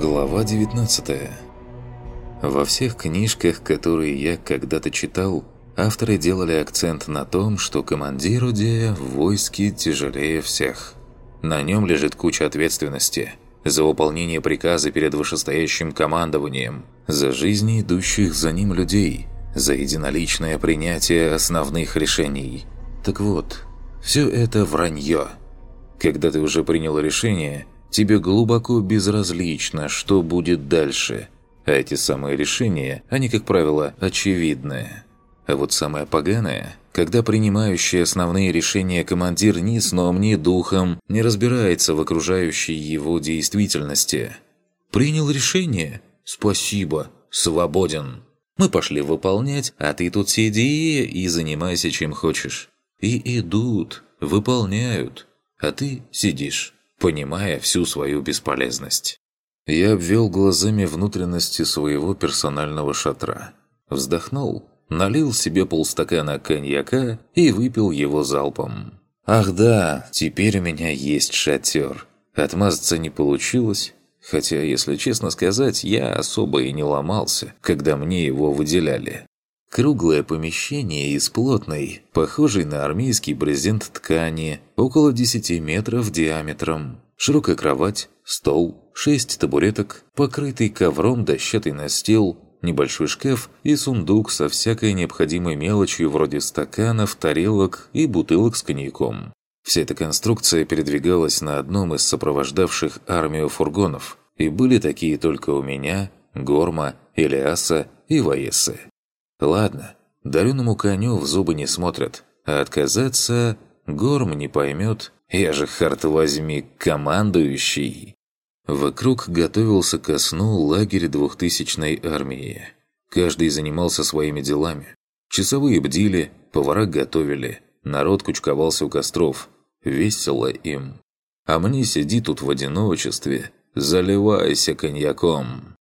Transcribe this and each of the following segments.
Глава 19 Во всех книжках, которые я когда-то читал, авторы делали акцент на том, что командир Удея в войске тяжелее всех. На нем лежит куча ответственности за выполнение приказа перед вышестоящим командованием, за жизни идущих за ним людей, за единоличное принятие основных решений. Так вот, все это вранье. Когда ты уже принял решение – Тебе глубоко безразлично, что будет дальше. А эти самые решения, они, как правило, очевидные. А вот самое поганое, когда принимающий основные решения командир ни сном, ни духом не разбирается в окружающей его действительности. Принял решение? Спасибо, свободен. Мы пошли выполнять, а ты тут сиди и занимайся чем хочешь. И идут, выполняют, а ты сидишь понимая всю свою бесполезность. Я обвел глазами внутренности своего персонального шатра. Вздохнул, налил себе полстакана коньяка и выпил его залпом. «Ах да, теперь у меня есть шатер. Отмазаться не получилось, хотя, если честно сказать, я особо и не ломался, когда мне его выделяли. Круглое помещение из плотной, похожей на армейский брезент ткани, около 10 метров диаметром. Широкая кровать, стол, шесть табуреток, покрытый ковром дощатый настил, небольшой шкаф и сундук со всякой необходимой мелочью вроде стаканов, тарелок и бутылок с коньяком. Вся эта конструкция передвигалась на одном из сопровождавших армию фургонов, и были такие только у меня, Горма, Илиаса и Ваесы. Ладно, дареному коню в зубы не смотрят, а отказаться Горм не поймет, я же, харт возьми, командующий. Вокруг готовился ко сну лагерь двухтысячной армии. Каждый занимался своими делами. Часовые бдили, повара готовили, народ кучковался у костров. Весело им. А мне сиди тут в одиночестве, заливайся коньяком.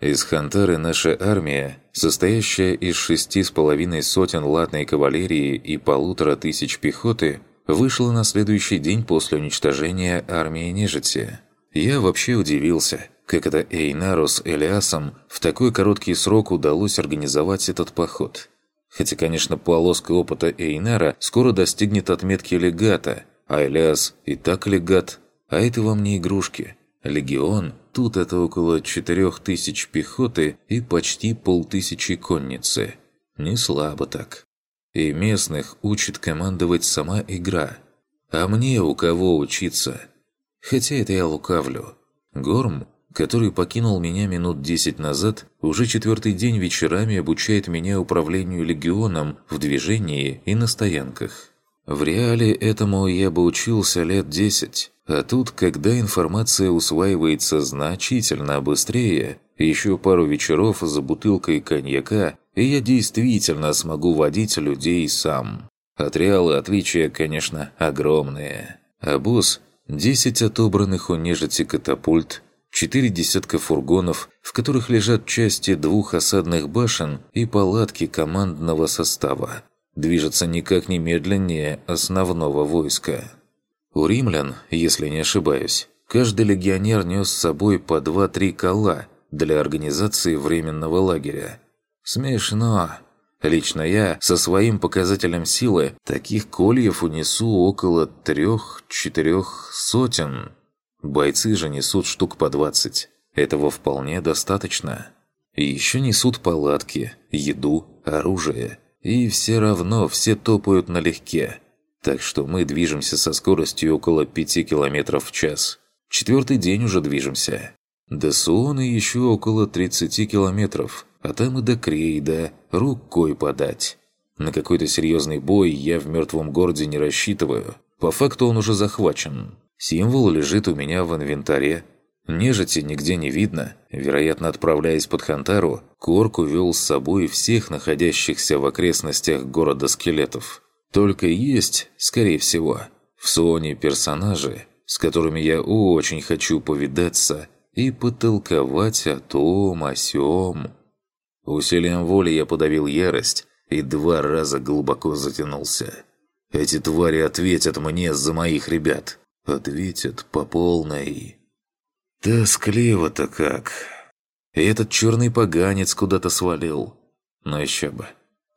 Из Хантары наша армия, состоящая из шести с половиной сотен латной кавалерии и полутора тысяч пехоты, вышла на следующий день после уничтожения армии нежити. Я вообще удивился, как это Эйнару с Элиасом в такой короткий срок удалось организовать этот поход. Хотя, конечно, полоска опыта Эйнара скоро достигнет отметки легата, а Элиас и так легат, а это вам не игрушки. Легион – тут это около четырех тысяч пехоты и почти полтысячи конницы. Не слабо так. И местных учит командовать сама игра. А мне у кого учиться? Хотя это я лукавлю. Горм, который покинул меня минут десять назад, уже четвертый день вечерами обучает меня управлению легионом в движении и на стоянках. В реале этому я бы учился лет десять. А тут, когда информация усваивается значительно быстрее, еще пару вечеров за бутылкой коньяка, и я действительно смогу водить людей сам. От реала отличия, конечно, огромные. А босс – 10 отобранных у нежити катапульт, четыре десятка фургонов, в которых лежат части двух осадных башен и палатки командного состава. Движется никак не медленнее основного войска. У римлян, если не ошибаюсь, каждый легионер нес с собой по 2-3 кола для организации временного лагеря. Смешно. Лично я со своим показателем силы таких кольев унесу около трех-четырех сотен. Бойцы же несут штук по 20. Этого вполне достаточно. И еще несут палатки, еду, оружие. И все равно все топают налегке. Так что мы движемся со скоростью около 5 км в час. Четвертый день уже движемся. До Суоны еще около 30 километров, а там и до Крейда рукой подать. На какой-то серьезный бой я в мертвом городе не рассчитываю. По факту он уже захвачен. Символ лежит у меня в инвентаре. Нежити нигде не видно. Вероятно, отправляясь под Хантару, Корк увел с собой всех находящихся в окрестностях города скелетов. Только есть, скорее всего, в Соне персонажи, с которыми я очень хочу повидаться и потолковать о том, о сём. Усилием воли я подавил ярость и два раза глубоко затянулся. Эти твари ответят мне за моих ребят. Ответят по полной. Тоскливо-то как. И этот черный поганец куда-то свалил. Но еще бы.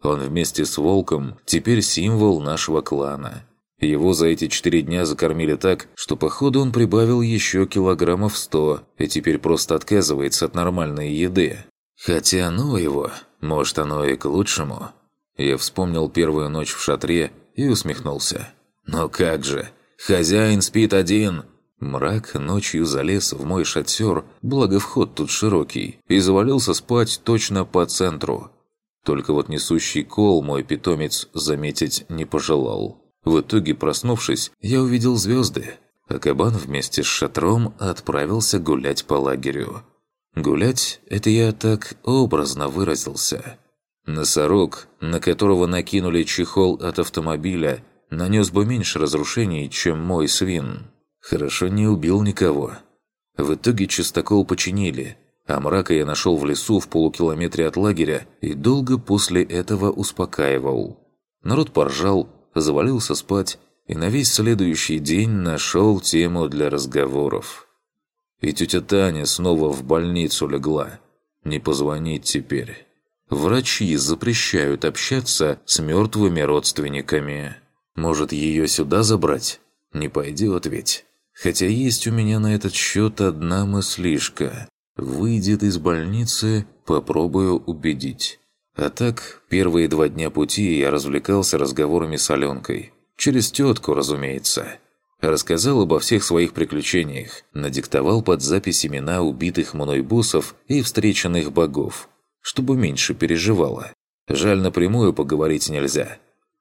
Он вместе с Волком теперь символ нашего клана. Его за эти четыре дня закормили так, что походу он прибавил еще килограммов сто и теперь просто отказывается от нормальной еды. Хотя ну его, может оно и к лучшему. Я вспомнил первую ночь в шатре и усмехнулся. Но как же, хозяин спит один. Мрак ночью залез в мой шатер, благо вход тут широкий, и завалился спать точно по центру. Только вот несущий кол мой питомец заметить не пожелал. В итоге, проснувшись, я увидел звезды, а кабан вместе с шатром отправился гулять по лагерю. Гулять – это я так образно выразился. Носорог, на которого накинули чехол от автомобиля, нанес бы меньше разрушений, чем мой свин. Хорошо не убил никого. В итоге чистокол починили, а мрака я нашел в лесу в полукилометре от лагеря и долго после этого успокаивал. Народ поржал, завалился спать и на весь следующий день нашел тему для разговоров. И тетя Таня снова в больницу легла. Не позвонить теперь. Врачи запрещают общаться с мертвыми родственниками. Может, ее сюда забрать? Не пойдет ведь. Хотя есть у меня на этот счет одна мыслишка. Выйдет из больницы, попробую убедить. А так, первые два дня пути я развлекался разговорами с Аленкой. Через тетку, разумеется. Рассказал обо всех своих приключениях, надиктовал под запись имена убитых мной боссов и встреченных богов, чтобы меньше переживала. Жаль, напрямую поговорить нельзя.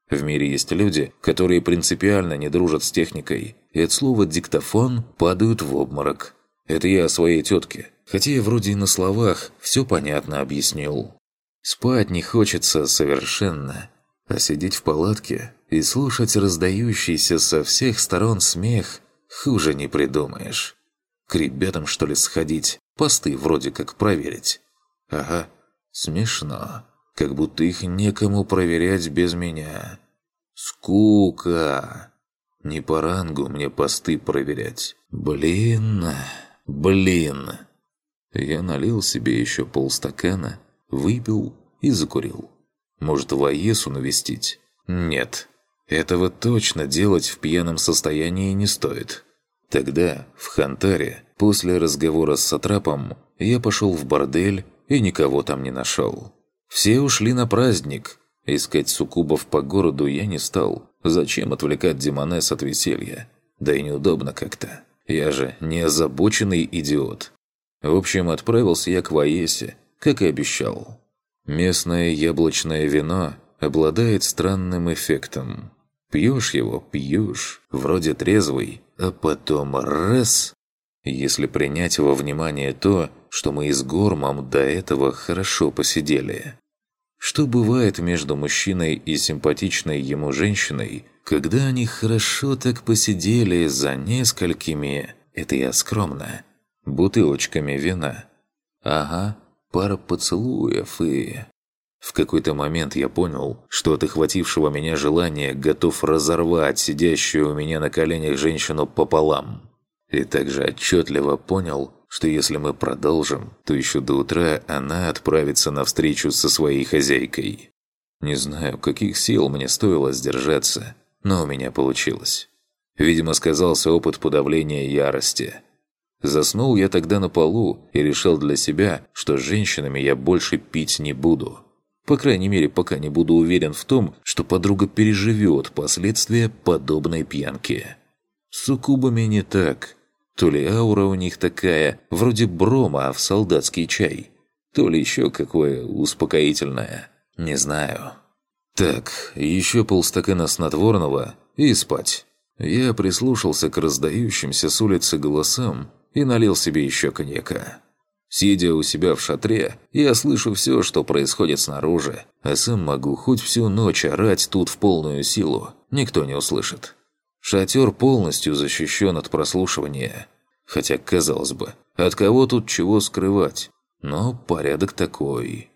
В мире есть люди, которые принципиально не дружат с техникой, и от слова «диктофон» падают в обморок. Это я о своей тетке, хотя я вроде и на словах все понятно объяснил. Спать не хочется совершенно, а сидеть в палатке и слушать раздающийся со всех сторон смех хуже не придумаешь. К ребятам, что ли, сходить, посты вроде как проверить. Ага, смешно. Как будто их некому проверять без меня. Скука. Не по рангу мне посты проверять. Блин, блин. Я налил себе еще полстакана, выпил и закурил. Может, Ваесу навестить? Нет. Этого точно делать в пьяном состоянии не стоит. Тогда, в Хантаре, после разговора с Сатрапом, я пошел в бордель и никого там не нашел. Все ушли на праздник. Искать суккубов по городу я не стал. Зачем отвлекать Демонес от веселья? Да и неудобно как-то. Я же не озабоченный идиот. В общем, отправился я к Ваесе, как и обещал. Местное яблочное вино обладает странным эффектом. Пьешь его, пьешь, вроде трезвый, а потом раз... Если принять во внимание то, что мы с Гормом до этого хорошо посидели. Что бывает между мужчиной и симпатичной ему женщиной, когда они хорошо так посидели за несколькими, это я скромно, бутылочками вина. Ага, пара поцелуев и... В какой-то момент я понял, что от охватившего меня желания готов разорвать сидящую у меня на коленях женщину пополам. И также отчетливо понял, что если мы продолжим, то еще до утра она отправится на встречу со своей хозяйкой. Не знаю, каких сил мне стоило сдержаться, но у меня получилось. Видимо, сказался опыт подавления ярости – Заснул я тогда на полу и решил для себя, что с женщинами я больше пить не буду. По крайней мере, пока не буду уверен в том, что подруга переживет последствия подобной пьянки. С суккубами не так. То ли аура у них такая, вроде брома в солдатский чай, то ли еще какое успокоительное. Не знаю. Так, еще полстакана снотворного и спать. Я прислушался к раздающимся с улицы голосам и налил себе еще коньяка. Сидя у себя в шатре, я слышу все, что происходит снаружи, а сам могу хоть всю ночь орать тут в полную силу, никто не услышит. Шатер полностью защищен от прослушивания. Хотя, казалось бы, от кого тут чего скрывать? Но порядок такой.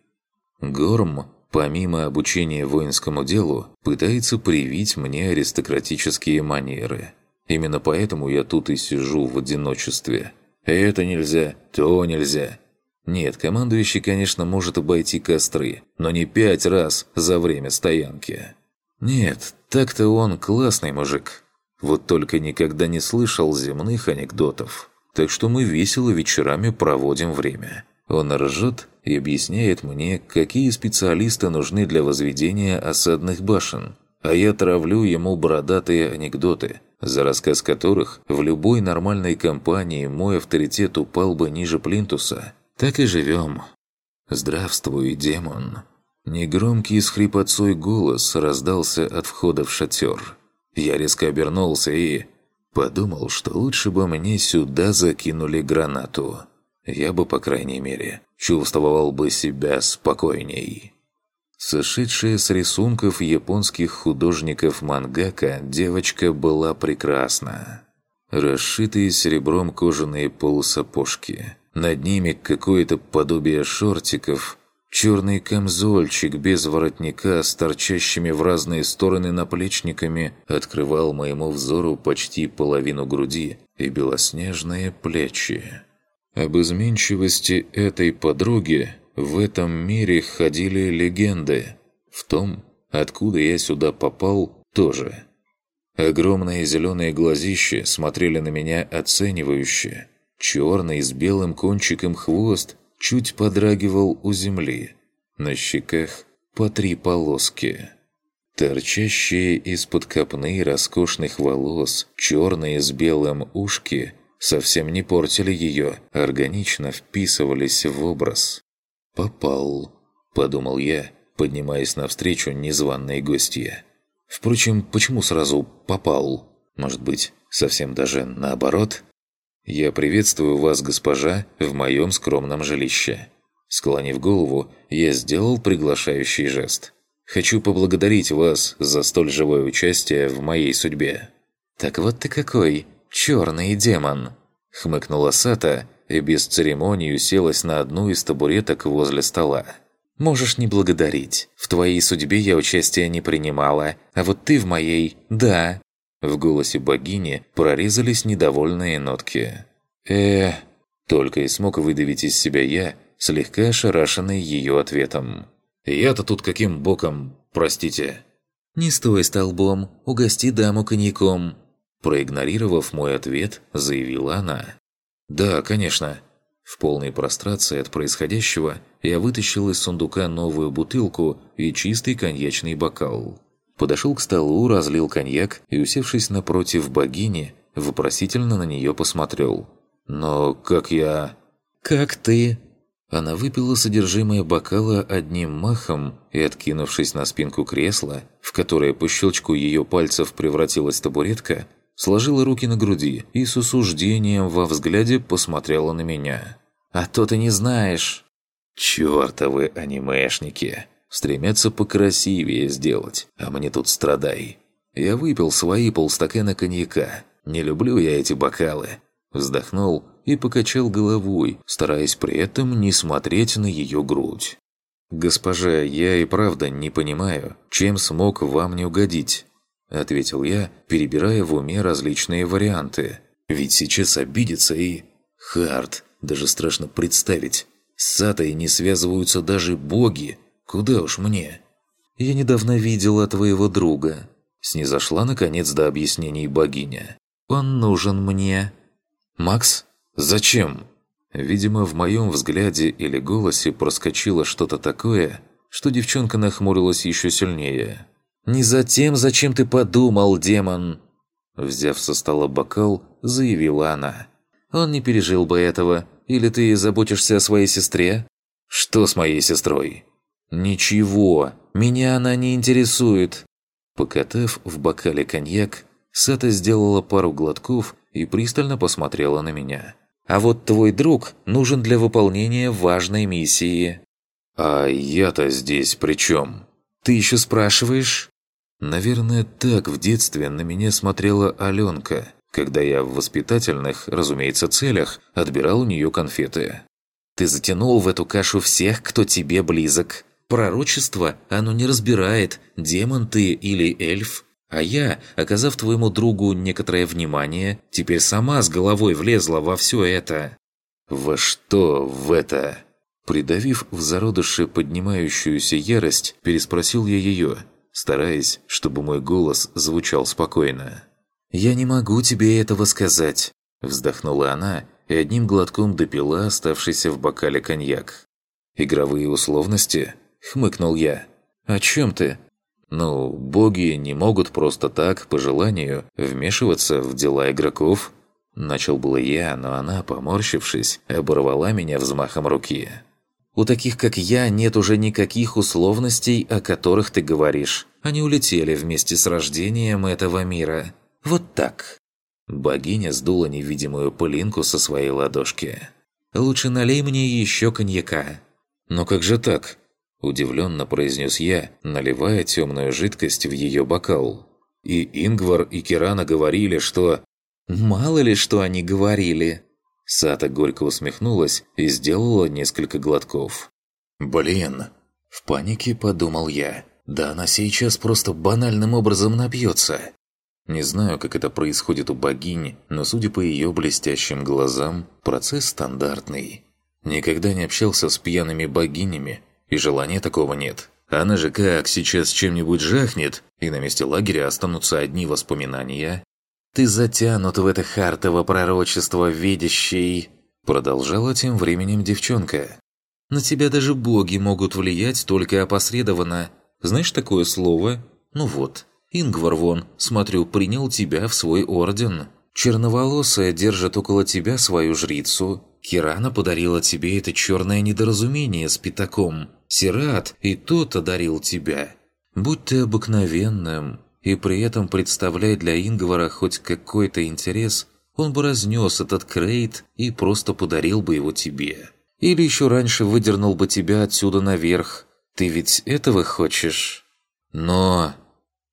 Горм, помимо обучения воинскому делу, пытается привить мне аристократические манеры – Именно поэтому я тут и сижу в одиночестве. Это нельзя, то нельзя. Нет, командующий, конечно, может обойти костры, но не пять раз за время стоянки. Нет, так-то он классный мужик. Вот только никогда не слышал земных анекдотов. Так что мы весело вечерами проводим время. Он ржет и объясняет мне, какие специалисты нужны для возведения осадных башен. А я травлю ему бородатые анекдоты, за рассказ которых в любой нормальной компании мой авторитет упал бы ниже плинтуса. Так и живем. Здравствуй, демон. Негромкий с хрипотцой голос раздался от входа в шатер. Я резко обернулся и... Подумал, что лучше бы мне сюда закинули гранату. Я бы, по крайней мере, чувствовал бы себя спокойней. Сошедшая с рисунков японских художников мангака, девочка была прекрасна. Расшитые серебром кожаные полусапожки. Над ними какое-то подобие шортиков. Черный камзольчик без воротника с торчащими в разные стороны наплечниками открывал моему взору почти половину груди и белоснежные плечи. Об изменчивости этой подруги в этом мире ходили легенды. В том, откуда я сюда попал, тоже. Огромные зеленые глазища смотрели на меня оценивающе. Черный с белым кончиком хвост чуть подрагивал у земли. На щеках по три полоски. Торчащие из-под копны роскошных волос, черные с белым ушки, совсем не портили ее, органично вписывались в образ. «Попал», – подумал я, поднимаясь навстречу незваной гостье. Впрочем, почему сразу «попал»? Может быть, совсем даже наоборот? «Я приветствую вас, госпожа, в моем скромном жилище». Склонив голову, я сделал приглашающий жест. «Хочу поблагодарить вас за столь живое участие в моей судьбе». «Так вот ты какой, черный демон!» Хмыкнула Сата и без церемонии уселась на одну из табуреток возле стола. «Можешь не благодарить. В твоей судьбе я участия не принимала, а вот ты в моей – да». В голосе богини прорезались недовольные нотки. э Только и смог выдавить из себя я, слегка ошарашенный ее ответом. «Я-то тут каким боком, простите?» «Не стой столбом, угости даму коньяком», проигнорировав мой ответ, заявила она. «Да, конечно». В полной прострации от происходящего я вытащил из сундука новую бутылку и чистый коньячный бокал. Подошел к столу, разлил коньяк и, усевшись напротив богини, вопросительно на нее посмотрел. «Но как я...» «Как ты?» Она выпила содержимое бокала одним махом и, откинувшись на спинку кресла, в которое по щелчку ее пальцев превратилась табуретка, сложила руки на груди и с осуждением во взгляде посмотрела на меня. «А то ты не знаешь!» «Чёртовы анимешники!» Стремятся покрасивее сделать, а мне тут страдай. Я выпил свои полстакана коньяка. Не люблю я эти бокалы. Вздохнул и покачал головой, стараясь при этом не смотреть на ее грудь. «Госпожа, я и правда не понимаю, чем смог вам не угодить ответил я, перебирая в уме различные варианты. Ведь сейчас обидится и... Хард, даже страшно представить. С Сатой не связываются даже боги. Куда уж мне? Я недавно видела твоего друга. Снизошла, наконец, до объяснений богиня. Он нужен мне. Макс? Зачем? Видимо, в моем взгляде или голосе проскочило что-то такое, что девчонка нахмурилась еще сильнее. «Не за тем, зачем ты подумал, демон!» Взяв со стола бокал, заявила она. «Он не пережил бы этого. Или ты заботишься о своей сестре?» «Что с моей сестрой?» «Ничего. Меня она не интересует». Покатав в бокале коньяк, Сата сделала пару глотков и пристально посмотрела на меня. «А вот твой друг нужен для выполнения важной миссии». «А я-то здесь при чем?» «Ты еще спрашиваешь?» Наверное, так в детстве на меня смотрела Аленка, когда я в воспитательных, разумеется, целях отбирал у нее конфеты. «Ты затянул в эту кашу всех, кто тебе близок. Пророчество оно не разбирает, демон ты или эльф. А я, оказав твоему другу некоторое внимание, теперь сама с головой влезла во все это». «Во что в это?» Придавив в зародыше поднимающуюся ярость, переспросил я ее, стараясь, чтобы мой голос звучал спокойно. «Я не могу тебе этого сказать», – вздохнула она и одним глотком допила оставшийся в бокале коньяк. «Игровые условности?» – хмыкнул я. «О чем ты?» «Ну, боги не могут просто так, по желанию, вмешиваться в дела игроков». Начал было я, но она, поморщившись, оборвала меня взмахом руки. У таких, как я, нет уже никаких условностей, о которых ты говоришь. Они улетели вместе с рождением этого мира. Вот так». Богиня сдула невидимую пылинку со своей ладошки. «Лучше налей мне еще коньяка». «Но как же так?» – удивленно произнес я, наливая темную жидкость в ее бокал. «И Ингвар, и Кирана говорили, что...» «Мало ли, что они говорили!» Сата горько усмехнулась и сделала несколько глотков. «Блин!» В панике подумал я. «Да она сейчас просто банальным образом напьется!» Не знаю, как это происходит у богини, но судя по ее блестящим глазам, процесс стандартный. Никогда не общался с пьяными богинями, и желания такого нет. Она же как сейчас чем-нибудь жахнет, и на месте лагеря останутся одни воспоминания, «Ты затянут в это хартово пророчество, видящий...» Продолжала тем временем девчонка. «На тебя даже боги могут влиять только опосредованно. Знаешь такое слово? Ну вот, Ингвар вон, смотрю, принял тебя в свой орден. Черноволосая держит около тебя свою жрицу. Кирана подарила тебе это черное недоразумение с пятаком. Сират и тот одарил тебя. Будь ты обыкновенным, и при этом представляя для Ингвара хоть какой-то интерес, он бы разнес этот крейт и просто подарил бы его тебе. Или еще раньше выдернул бы тебя отсюда наверх. Ты ведь этого хочешь? Но...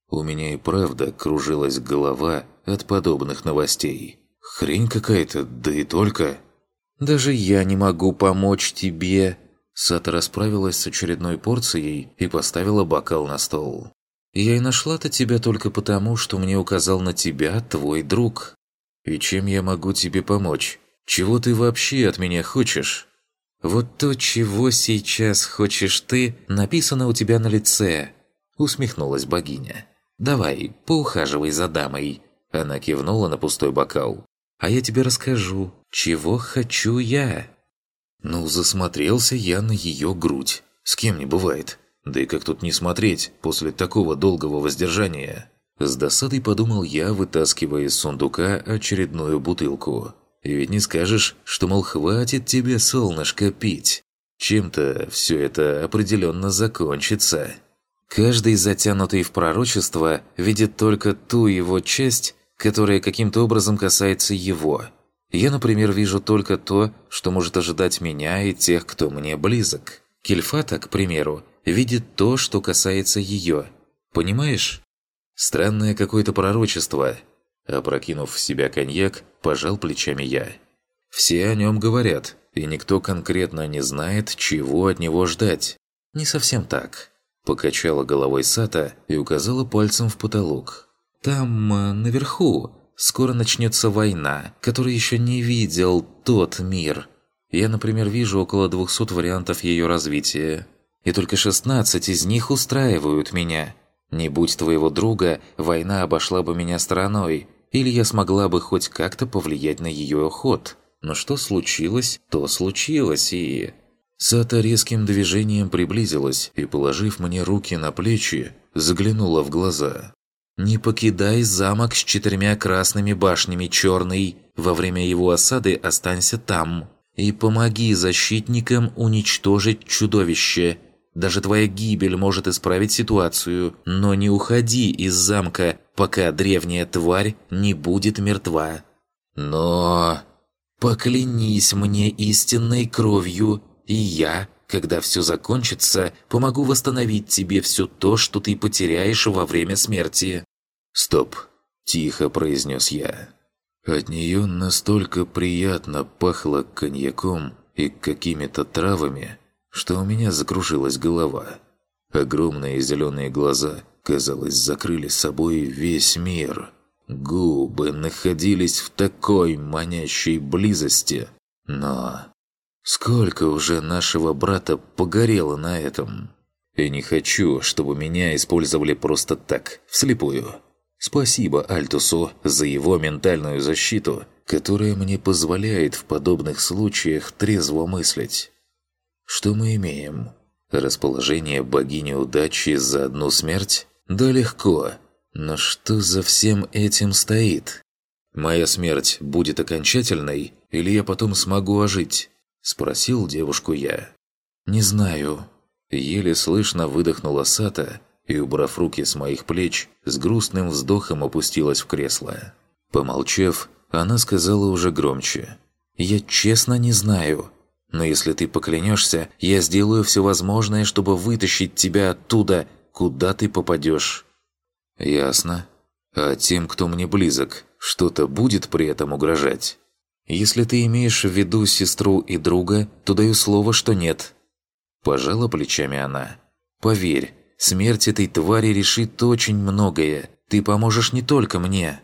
У меня и правда кружилась голова от подобных новостей. Хрень какая-то, да и только... «Даже я не могу помочь тебе!» Сата расправилась с очередной порцией и поставила бокал на стол. Я и нашла-то тебя только потому, что мне указал на тебя твой друг. И чем я могу тебе помочь? Чего ты вообще от меня хочешь? Вот то, чего сейчас хочешь ты, написано у тебя на лице. Усмехнулась богиня. Давай, поухаживай за дамой. Она кивнула на пустой бокал. А я тебе расскажу, чего хочу я. Ну, засмотрелся я на ее грудь. С кем не бывает. Да и как тут не смотреть после такого долгого воздержания? С досадой подумал я, вытаскивая из сундука очередную бутылку. И ведь не скажешь, что, мол, хватит тебе, солнышко, пить. Чем-то все это определенно закончится. Каждый затянутый в пророчество видит только ту его часть, которая каким-то образом касается его. Я, например, вижу только то, что может ожидать меня и тех, кто мне близок. Кельфата, к примеру, видит то, что касается ее. Понимаешь? Странное какое-то пророчество. Опрокинув в себя коньяк, пожал плечами я. Все о нем говорят, и никто конкретно не знает, чего от него ждать. Не совсем так. Покачала головой Сата и указала пальцем в потолок. Там, э, наверху, скоро начнется война, которую еще не видел тот мир. Я, например, вижу около 200 вариантов ее развития и только 16 из них устраивают меня. Не будь твоего друга, война обошла бы меня стороной, или я смогла бы хоть как-то повлиять на ее ход. Но что случилось, то случилось, и... Сата резким движением приблизилась и, положив мне руки на плечи, заглянула в глаза. «Не покидай замок с четырьмя красными башнями черный. Во время его осады останься там. И помоги защитникам уничтожить чудовище. Даже твоя гибель может исправить ситуацию, но не уходи из замка, пока древняя тварь не будет мертва. Но... Поклянись мне истинной кровью, и я, когда все закончится, помогу восстановить тебе все то, что ты потеряешь во время смерти». «Стоп!» – тихо произнес я. От нее настолько приятно пахло коньяком и какими-то травами, что у меня закружилась голова. Огромные зеленые глаза казалось, закрыли собой весь мир. Губы находились в такой манящей близости, но... Сколько уже нашего брата погорело на этом? И не хочу, чтобы меня использовали просто так, вслепую. Спасибо Альтусу за его ментальную защиту, которая мне позволяет в подобных случаях трезво мыслить. Что мы имеем? Расположение богини удачи за одну смерть? Да легко. Но что за всем этим стоит? Моя смерть будет окончательной, или я потом смогу ожить? Спросил девушку я. Не знаю. Еле слышно выдохнула Сата и, убрав руки с моих плеч, с грустным вздохом опустилась в кресло. Помолчав, она сказала уже громче. «Я честно не знаю. Но если ты поклянешься, я сделаю все возможное, чтобы вытащить тебя оттуда, куда ты попадешь». «Ясно. А тем, кто мне близок, что-то будет при этом угрожать?» «Если ты имеешь в виду сестру и друга, то даю слово, что нет». Пожала плечами она. «Поверь, смерть этой твари решит очень многое. Ты поможешь не только мне».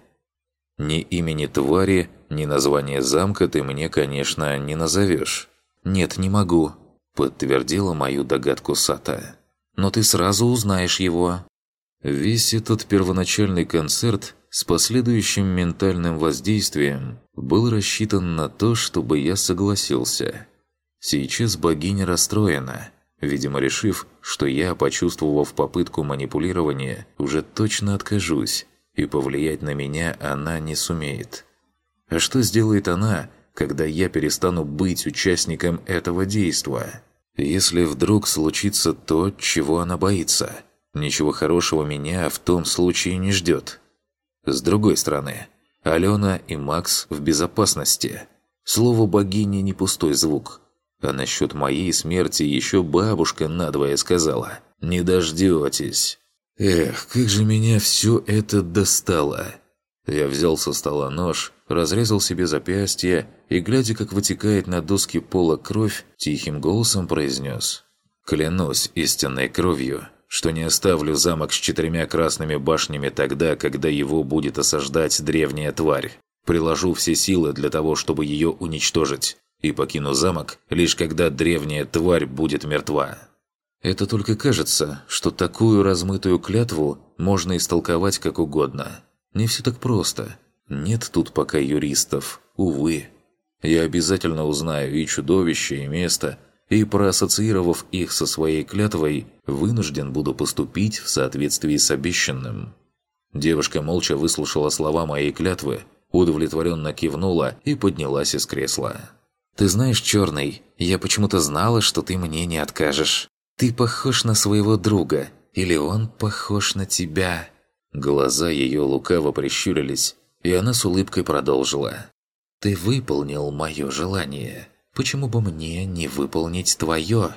Ни имени твари, ни названия замка ты мне, конечно, не назовешь. «Нет, не могу», – подтвердила мою догадку Сата. «Но ты сразу узнаешь его». Весь этот первоначальный концерт с последующим ментальным воздействием был рассчитан на то, чтобы я согласился. Сейчас богиня расстроена, видимо решив, что я, почувствовав попытку манипулирования, уже точно откажусь, и повлиять на меня она не сумеет. А что сделает она, когда я перестану быть участником этого действа. Если вдруг случится то, чего она боится, ничего хорошего меня в том случае не ждет. С другой стороны, Алена и Макс в безопасности. Слово богини не пустой звук. А насчет моей смерти еще бабушка надвое сказала «Не дождетесь». Эх, как же меня все это достало. Я взял со стола нож, разрезал себе запястье и, глядя, как вытекает на доски пола кровь, тихим голосом произнес «Клянусь истинной кровью, что не оставлю замок с четырьмя красными башнями тогда, когда его будет осаждать древняя тварь. Приложу все силы для того, чтобы ее уничтожить, и покину замок, лишь когда древняя тварь будет мертва». Это только кажется, что такую размытую клятву можно истолковать как угодно. Не все так просто. Нет тут пока юристов, увы. Я обязательно узнаю и чудовище, и место, и проассоциировав их со своей клятвой, вынужден буду поступить в соответствии с обещанным. Девушка молча выслушала слова моей клятвы, удовлетворенно кивнула и поднялась из кресла. «Ты знаешь, Черный, я почему-то знала, что ты мне не откажешь. Ты похож на своего друга, или он похож на тебя». Глаза ее лукаво прищурились, и она с улыбкой продолжила. «Ты выполнил мое желание. Почему бы мне не выполнить твое?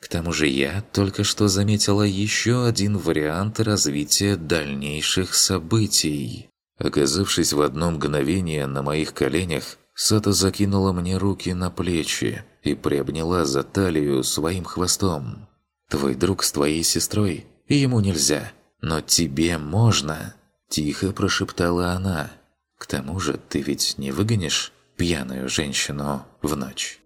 К тому же я только что заметила еще один вариант развития дальнейших событий». Оказавшись в одно мгновение на моих коленях, Сата закинула мне руки на плечи и приобняла за талию своим хвостом. «Твой друг с твоей сестрой, ему нельзя, но тебе можно!» Тихо прошептала она. К тому же ты ведь не выгонишь пьяную женщину в ночь.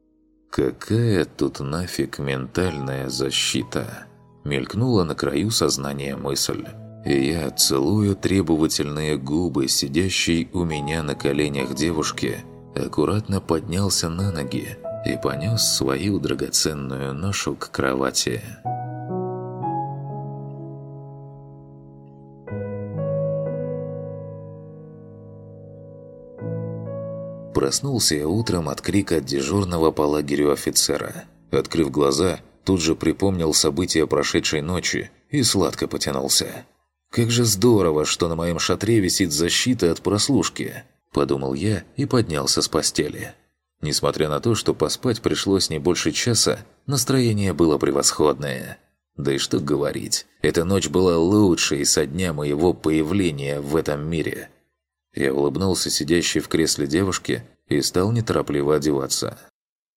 Какая тут нафиг ментальная защита? Мелькнула на краю сознания мысль. И я целую требовательные губы, сидящей у меня на коленях девушки, аккуратно поднялся на ноги и понес свою драгоценную ношу к кровати. Проснулся я утром от крика дежурного по лагерю офицера. Открыв глаза, тут же припомнил события прошедшей ночи и сладко потянулся. «Как же здорово, что на моем шатре висит защита от прослушки!» – подумал я и поднялся с постели. Несмотря на то, что поспать пришлось не больше часа, настроение было превосходное. Да и что говорить, эта ночь была лучшей со дня моего появления в этом мире – я улыбнулся сидящей в кресле девушке и стал неторопливо одеваться.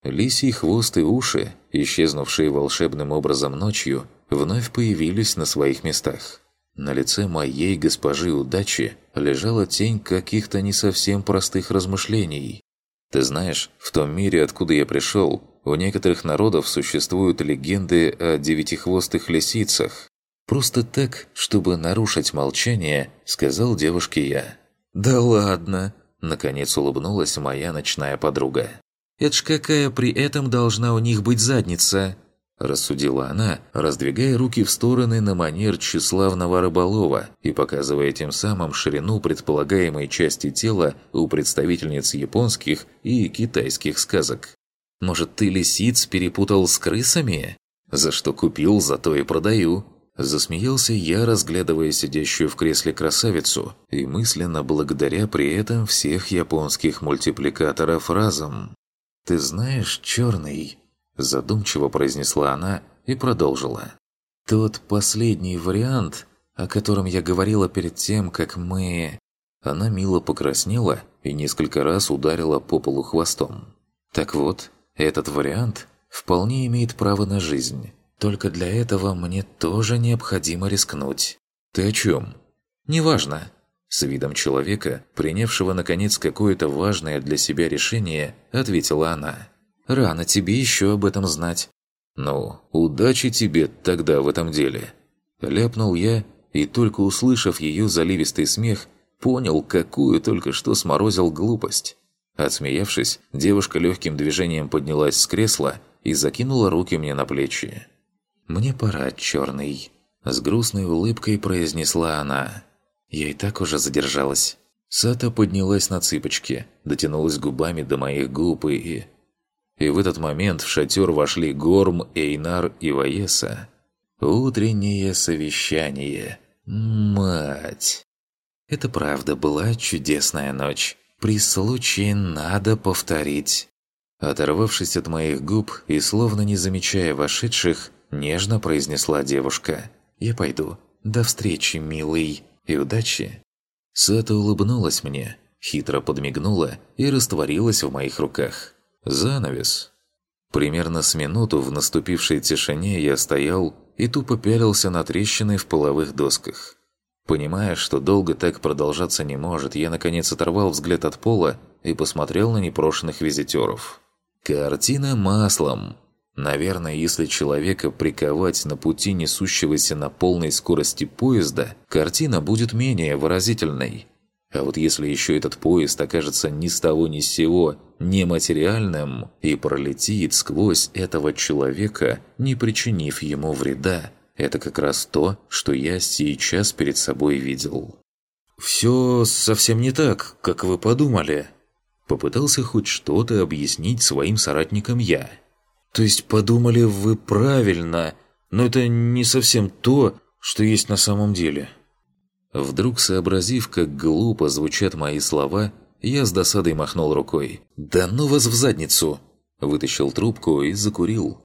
Лисий хвост и уши, исчезнувшие волшебным образом ночью, вновь появились на своих местах. На лице моей госпожи удачи лежала тень каких-то не совсем простых размышлений. Ты знаешь, в том мире, откуда я пришел, у некоторых народов существуют легенды о девятихвостых лисицах. Просто так, чтобы нарушить молчание, сказал девушке я. «Да ладно!» – наконец улыбнулась моя ночная подруга. «Это ж какая при этом должна у них быть задница!» Рассудила она, раздвигая руки в стороны на манер тщеславного рыболова и показывая тем самым ширину предполагаемой части тела у представительниц японских и китайских сказок. «Может, ты лисиц перепутал с крысами? За что купил, зато и продаю». Засмеялся я, разглядывая сидящую в кресле красавицу и мысленно благодаря при этом всех японских мультипликаторов разом. «Ты знаешь, черный...» Задумчиво произнесла она и продолжила. «Тот последний вариант, о котором я говорила перед тем, как мы...» Она мило покраснела и несколько раз ударила по полу хвостом. «Так вот, этот вариант вполне имеет право на жизнь. Только для этого мне тоже необходимо рискнуть». «Ты о чем?» «Неважно». С видом человека, принявшего наконец какое-то важное для себя решение, ответила она. Рано тебе еще об этом знать». «Ну, удачи тебе тогда в этом деле!» Ляпнул я, и только услышав ее заливистый смех, понял, какую только что сморозил глупость. Отсмеявшись, девушка легким движением поднялась с кресла и закинула руки мне на плечи. «Мне пора, черный», – с грустной улыбкой произнесла она. Я и так уже задержалась. Сата поднялась на цыпочки, дотянулась губами до моих губ и и в этот момент в шатер вошли Горм, Эйнар и Ваеса. Утреннее совещание. Мать! Это правда была чудесная ночь. При случае надо повторить. Оторвавшись от моих губ и словно не замечая вошедших, нежно произнесла девушка. «Я пойду. До встречи, милый. И удачи». Сата улыбнулась мне, хитро подмигнула и растворилась в моих руках. Занавес. Примерно с минуту в наступившей тишине я стоял и тупо пялился на трещины в половых досках. Понимая, что долго так продолжаться не может, я наконец оторвал взгляд от пола и посмотрел на непрошенных визитеров. Картина маслом. Наверное, если человека приковать на пути несущегося на полной скорости поезда, картина будет менее выразительной. А вот если еще этот поезд окажется ни с того ни с сего нематериальным и пролетит сквозь этого человека, не причинив ему вреда, это как раз то, что я сейчас перед собой видел. «Все совсем не так, как вы подумали», Попытался хоть что-то объяснить своим соратникам я. «То есть подумали вы правильно, но это не совсем то, что есть на самом деле». Вдруг сообразив, как глупо звучат мои слова, я с досадой махнул рукой. «Да ну вас в задницу!» Вытащил трубку и закурил.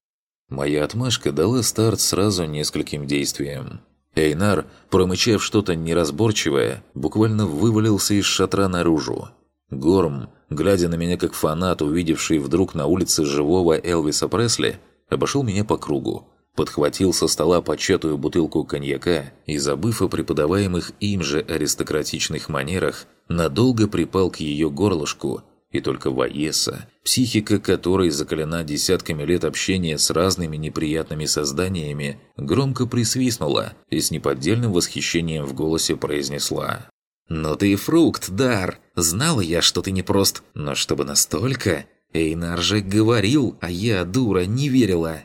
Моя отмашка дала старт сразу нескольким действиям. Эйнар, промычав что-то неразборчивое, буквально вывалился из шатра наружу. Горм, глядя на меня как фанат, увидевший вдруг на улице живого Элвиса Пресли, обошел меня по кругу, подхватил со стола початую бутылку коньяка и, забыв о преподаваемых им же аристократичных манерах, надолго припал к ее горлышку, и только Ваеса, психика которой закалена десятками лет общения с разными неприятными созданиями, громко присвистнула и с неподдельным восхищением в голосе произнесла. «Ну ты и фрукт, Дар! Знала я, что ты не прост, но чтобы настолько...» Эйнар же говорил, а я, дура, не верила.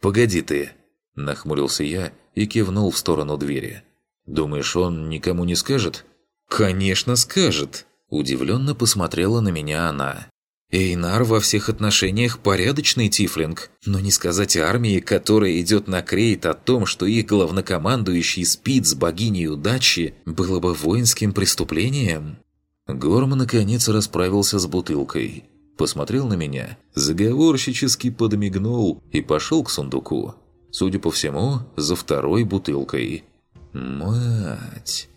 «Погоди ты!» – нахмурился я и кивнул в сторону двери. «Думаешь, он никому не скажет?» «Конечно скажет!» – удивленно посмотрела на меня она. Эйнар во всех отношениях порядочный тифлинг, но не сказать армии, которая идет на крейт о том, что их главнокомандующий спит с богиней удачи, было бы воинским преступлением. Горм наконец расправился с бутылкой посмотрел на меня, заговорщически подмигнул и пошел к сундуку. Судя по всему, за второй бутылкой. «Мать!»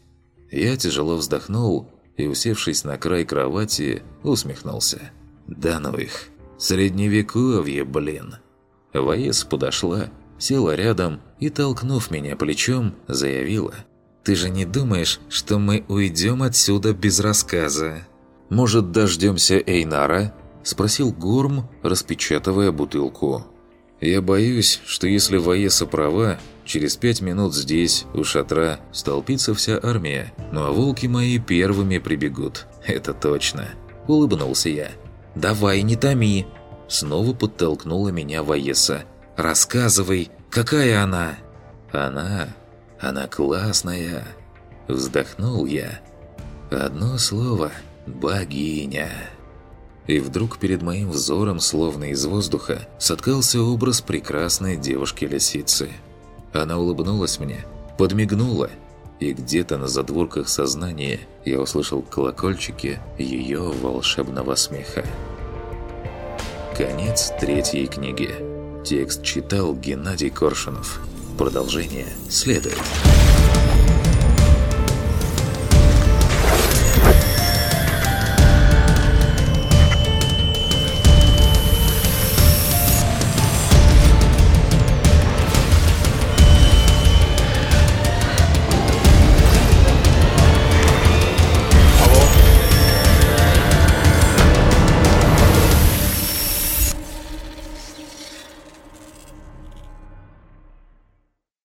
Я тяжело вздохнул и, усевшись на край кровати, усмехнулся. «Да ну их! Средневековье, блин!» Ваес подошла, села рядом и, толкнув меня плечом, заявила. Ты же не думаешь, что мы уйдем отсюда без рассказа? Может, дождемся Эйнара?» Спросил Горм, распечатывая бутылку. «Я боюсь, что если Ваеса права, через пять минут здесь, у шатра, столпится вся армия, ну а волки мои первыми прибегут, это точно». Улыбнулся я. «Давай, не томи!» Снова подтолкнула меня Ваеса. «Рассказывай, какая она?» «Она? Она классная!» Вздохнул я. «Одно слово – богиня!» И вдруг перед моим взором, словно из воздуха, соткался образ прекрасной девушки-лисицы. Она улыбнулась мне, подмигнула, и где-то на задворках сознания я услышал колокольчики ее волшебного смеха. Конец третьей книги. Текст читал Геннадий Коршунов. Продолжение следует.